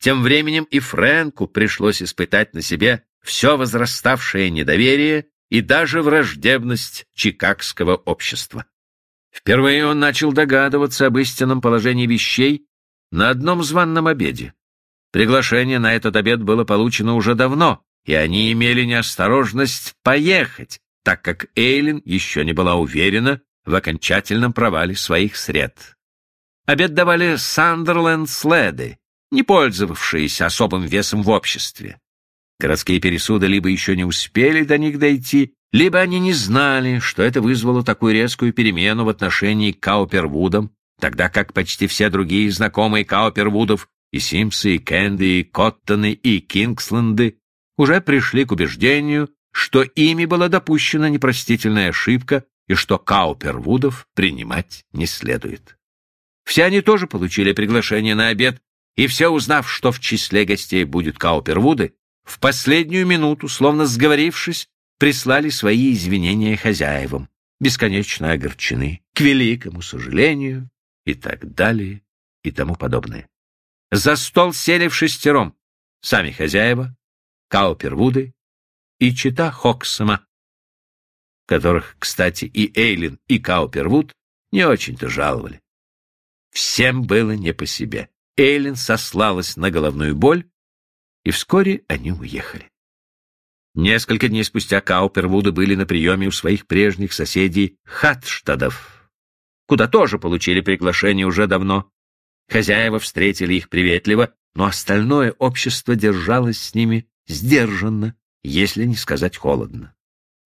Тем временем и Фрэнку пришлось испытать на себе все возраставшее недоверие и даже враждебность чикагского общества. Впервые он начал догадываться об истинном положении вещей на одном званном обеде. Приглашение на этот обед было получено уже давно, и они имели неосторожность поехать, так как Эйлин еще не была уверена в окончательном провале своих сред. Обед давали Сандерленд-следы, не пользовавшиеся особым весом в обществе. Городские пересуды либо еще не успели до них дойти, либо они не знали, что это вызвало такую резкую перемену в отношении к Каупервудам, тогда как почти все другие знакомые Каупервудов, и Симпсы, и Кэнди, и Коттоны, и Кингсленды, уже пришли к убеждению, что ими была допущена непростительная ошибка и что Каупервудов принимать не следует. Все они тоже получили приглашение на обед, и все, узнав, что в числе гостей будет Каупервуды, в последнюю минуту, словно сговорившись, прислали свои извинения хозяевам, бесконечно огорчены, к великому сожалению и так далее и тому подобное. За стол сели в шестером сами хозяева, Каупервуды и чита Хоксома, которых, кстати, и Эйлин, и Каупервуд не очень-то жаловали. Всем было не по себе. Эйлин сослалась на головную боль, и вскоре они уехали. Несколько дней спустя Каупервуды были на приеме у своих прежних соседей Хатштадов, куда тоже получили приглашение уже давно. Хозяева встретили их приветливо, но остальное общество держалось с ними сдержанно, если не сказать холодно.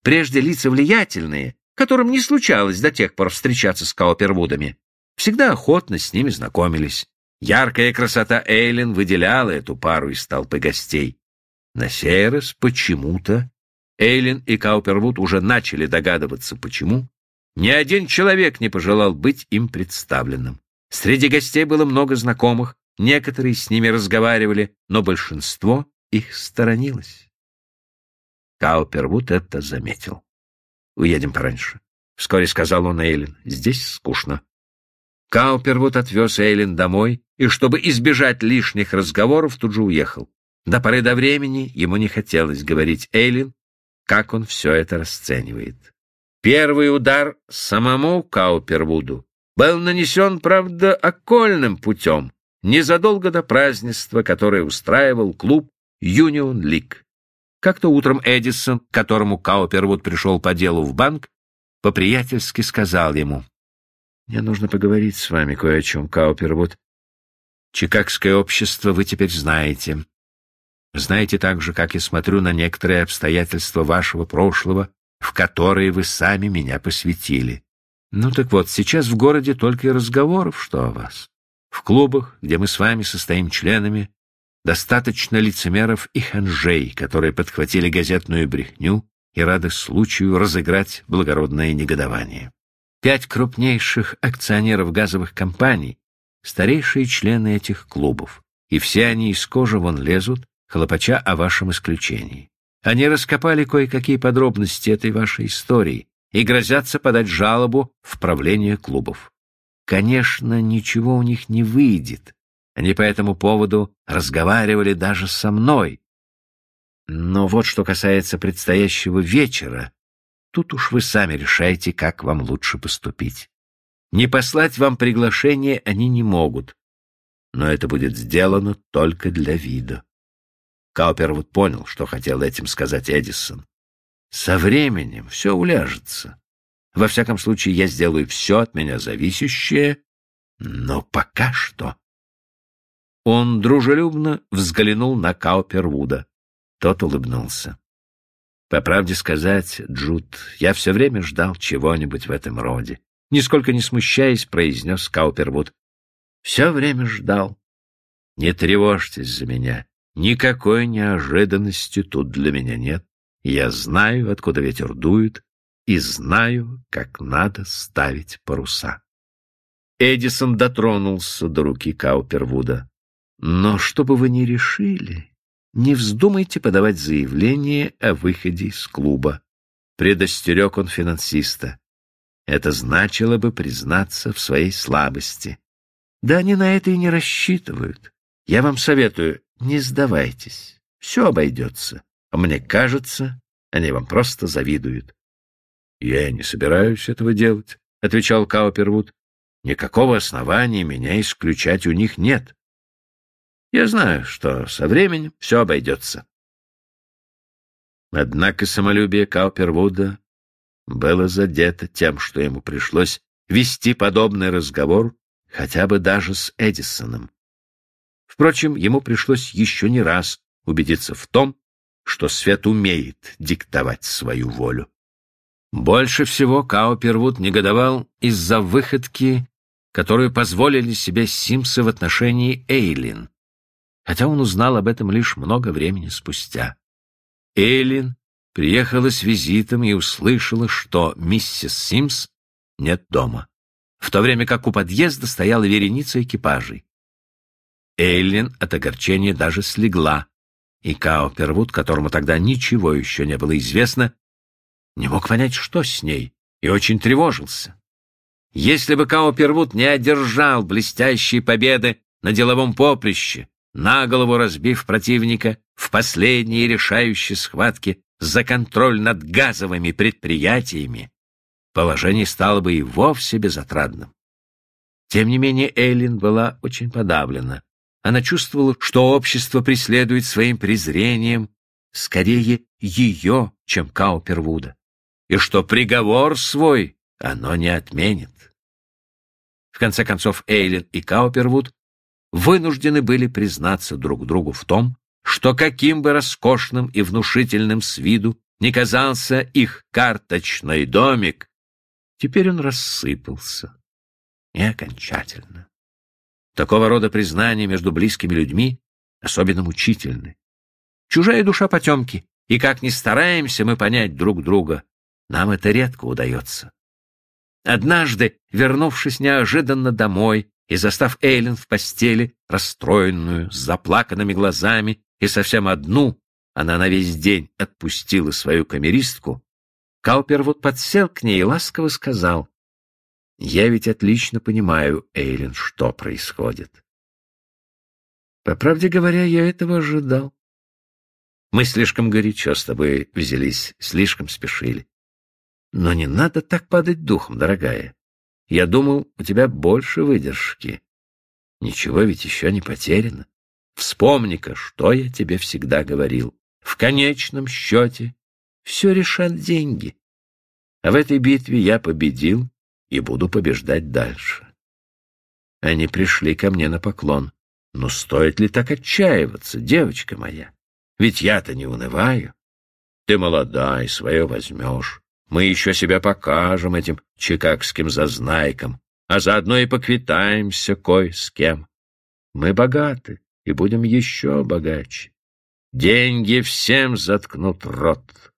Прежде лица влиятельные, которым не случалось до тех пор встречаться с Каупервудами, всегда охотно с ними знакомились. Яркая красота Эйлин выделяла эту пару из толпы гостей. На сей раз почему-то Эйлин и Каупервуд уже начали догадываться, почему. Ни один человек не пожелал быть им представленным. Среди гостей было много знакомых, некоторые с ними разговаривали, но большинство их сторонилось. Каупервуд это заметил. «Уедем пораньше», — вскоре сказал он Эйлин. «Здесь скучно». Каупервуд отвез Эйлин домой и, чтобы избежать лишних разговоров, тут же уехал. До поры до времени ему не хотелось говорить Эйлин, как он все это расценивает. Первый удар самому Каупервуду был нанесен, правда, окольным путем, незадолго до празднества, которое устраивал клуб Юнион Лиг. Как-то утром Эдисон, которому Каупервуд пришел по делу в банк, по-приятельски сказал ему, «Мне нужно поговорить с вами кое о чем, Каупервуд. Чикагское общество вы теперь знаете. Знаете так же, как и смотрю на некоторые обстоятельства вашего прошлого, в которые вы сами меня посвятили. Ну так вот, сейчас в городе только и разговоров, что о вас. В клубах, где мы с вами состоим членами, Достаточно лицемеров и ханжей, которые подхватили газетную брехню и рады случаю разыграть благородное негодование. Пять крупнейших акционеров газовых компаний — старейшие члены этих клубов, и все они из кожи вон лезут, хлопача о вашем исключении. Они раскопали кое-какие подробности этой вашей истории и грозятся подать жалобу в правление клубов. Конечно, ничего у них не выйдет, они по этому поводу разговаривали даже со мной. Но вот что касается предстоящего вечера, тут уж вы сами решайте, как вам лучше поступить. Не послать вам приглашение они не могут, но это будет сделано только для вида. Каупервуд понял, что хотел этим сказать Эдисон. Со временем все уляжется. Во всяком случае, я сделаю все от меня зависящее, но пока что... Он дружелюбно взглянул на Каупервуда. Тот улыбнулся. По правде сказать, Джуд, я все время ждал чего-нибудь в этом роде. Нисколько не смущаясь, произнес Каупервуд. Все время ждал. Не тревожьтесь за меня. Никакой неожиданности тут для меня нет. Я знаю, откуда ветер дует, и знаю, как надо ставить паруса. Эдисон дотронулся до руки Каупервуда. Но что бы вы ни решили, не вздумайте подавать заявление о выходе из клуба. Предостерег он финансиста. Это значило бы признаться в своей слабости. Да они на это и не рассчитывают. Я вам советую не сдавайтесь. Все обойдется. А мне кажется, они вам просто завидуют. — Я не собираюсь этого делать, — отвечал Каупервуд. — Никакого основания меня исключать у них нет. Я знаю, что со временем все обойдется. Однако самолюбие Каупервуда было задето тем, что ему пришлось вести подобный разговор хотя бы даже с Эдисоном. Впрочем, ему пришлось еще не раз убедиться в том, что свет умеет диктовать свою волю. Больше всего Каупервуд негодовал из-за выходки, которую позволили себе Симсы в отношении Эйлин, хотя он узнал об этом лишь много времени спустя. Эйлин приехала с визитом и услышала, что миссис Симс нет дома, в то время как у подъезда стояла вереница экипажей. Эйлин от огорчения даже слегла, и Каупервуд, которому тогда ничего еще не было известно, не мог понять, что с ней, и очень тревожился. Если бы Каупервуд не одержал блестящие победы на деловом поприще, на голову разбив противника в последней решающей схватке за контроль над газовыми предприятиями, положение стало бы и вовсе безотрадным. Тем не менее Эйлин была очень подавлена. Она чувствовала, что общество преследует своим презрением скорее ее, чем Каупервуда, и что приговор свой оно не отменит. В конце концов, Эйлин и Каупервуд вынуждены были признаться друг другу в том, что каким бы роскошным и внушительным с виду не казался их карточный домик, теперь он рассыпался. И окончательно. Такого рода признания между близкими людьми особенно мучительны. Чужая душа потемки, и как ни стараемся мы понять друг друга, нам это редко удается. Однажды, вернувшись неожиданно домой и застав Эйлин в постели, расстроенную, с заплаканными глазами и совсем одну, она на весь день отпустила свою камеристку, Каупервуд подсел к ней и ласково сказал, «Я ведь отлично понимаю, Эйлин, что происходит». По правде говоря, я этого ожидал. Мы слишком горячо с тобой взялись, слишком спешили. Но не надо так падать духом, дорогая. Я думал, у тебя больше выдержки. Ничего ведь еще не потеряно. Вспомни-ка, что я тебе всегда говорил. В конечном счете все решат деньги. А в этой битве я победил и буду побеждать дальше. Они пришли ко мне на поклон. Но стоит ли так отчаиваться, девочка моя? Ведь я-то не унываю. Ты молода и свое возьмешь. Мы еще себя покажем этим чикагским зазнайкам, а заодно и поквитаемся кое с кем. Мы богаты и будем еще богаче. Деньги всем заткнут рот.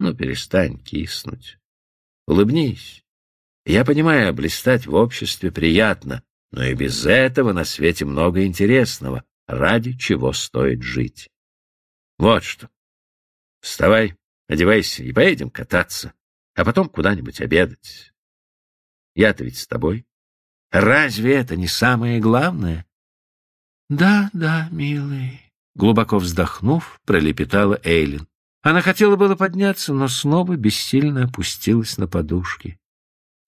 Ну, перестань киснуть. Улыбнись. Я понимаю, блистать в обществе приятно, но и без этого на свете много интересного, ради чего стоит жить. Вот что. Вставай, одевайся и поедем кататься, а потом куда-нибудь обедать. Я-то ведь с тобой. Разве это не самое главное? Да, да, милый, глубоко вздохнув, пролепетала Эйлин. Она хотела было подняться, но снова бессильно опустилась на подушки.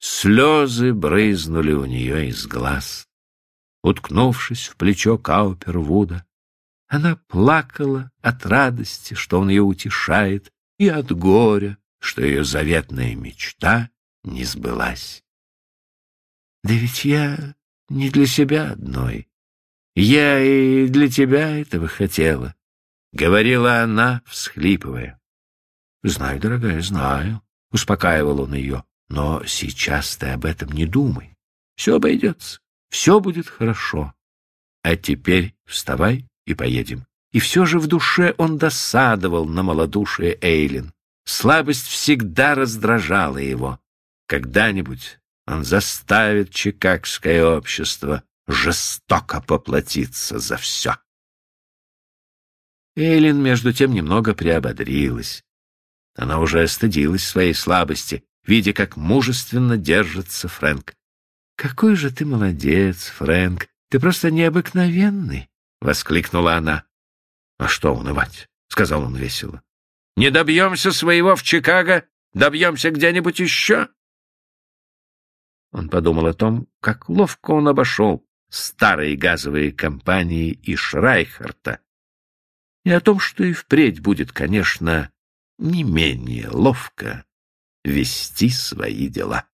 Слезы брызнули у нее из глаз. Уткнувшись в плечо Каупервуда, она плакала от радости, что он ее утешает, и от горя, что ее заветная мечта не сбылась. Да ведь я не для себя одной. Я и для тебя этого хотела, — говорила она, всхлипывая. — Знаю, дорогая, знаю, — успокаивал он ее, — но сейчас ты об этом не думай. Все обойдется, все будет хорошо. А теперь вставай и поедем. И все же в душе он досадовал на малодушие Эйлин. Слабость всегда раздражала его. Когда-нибудь он заставит чикагское общество жестоко поплатиться за все. Эйлин, между тем, немного приободрилась. Она уже стыдилась своей слабости, видя, как мужественно держится Фрэнк. — Какой же ты молодец, Фрэнк! Ты просто необыкновенный! — воскликнула она. «А что унывать?» — сказал он весело. «Не добьемся своего в Чикаго, добьемся где-нибудь еще». Он подумал о том, как ловко он обошел старые газовые компании и Шрайхарта, и о том, что и впредь будет, конечно, не менее ловко вести свои дела.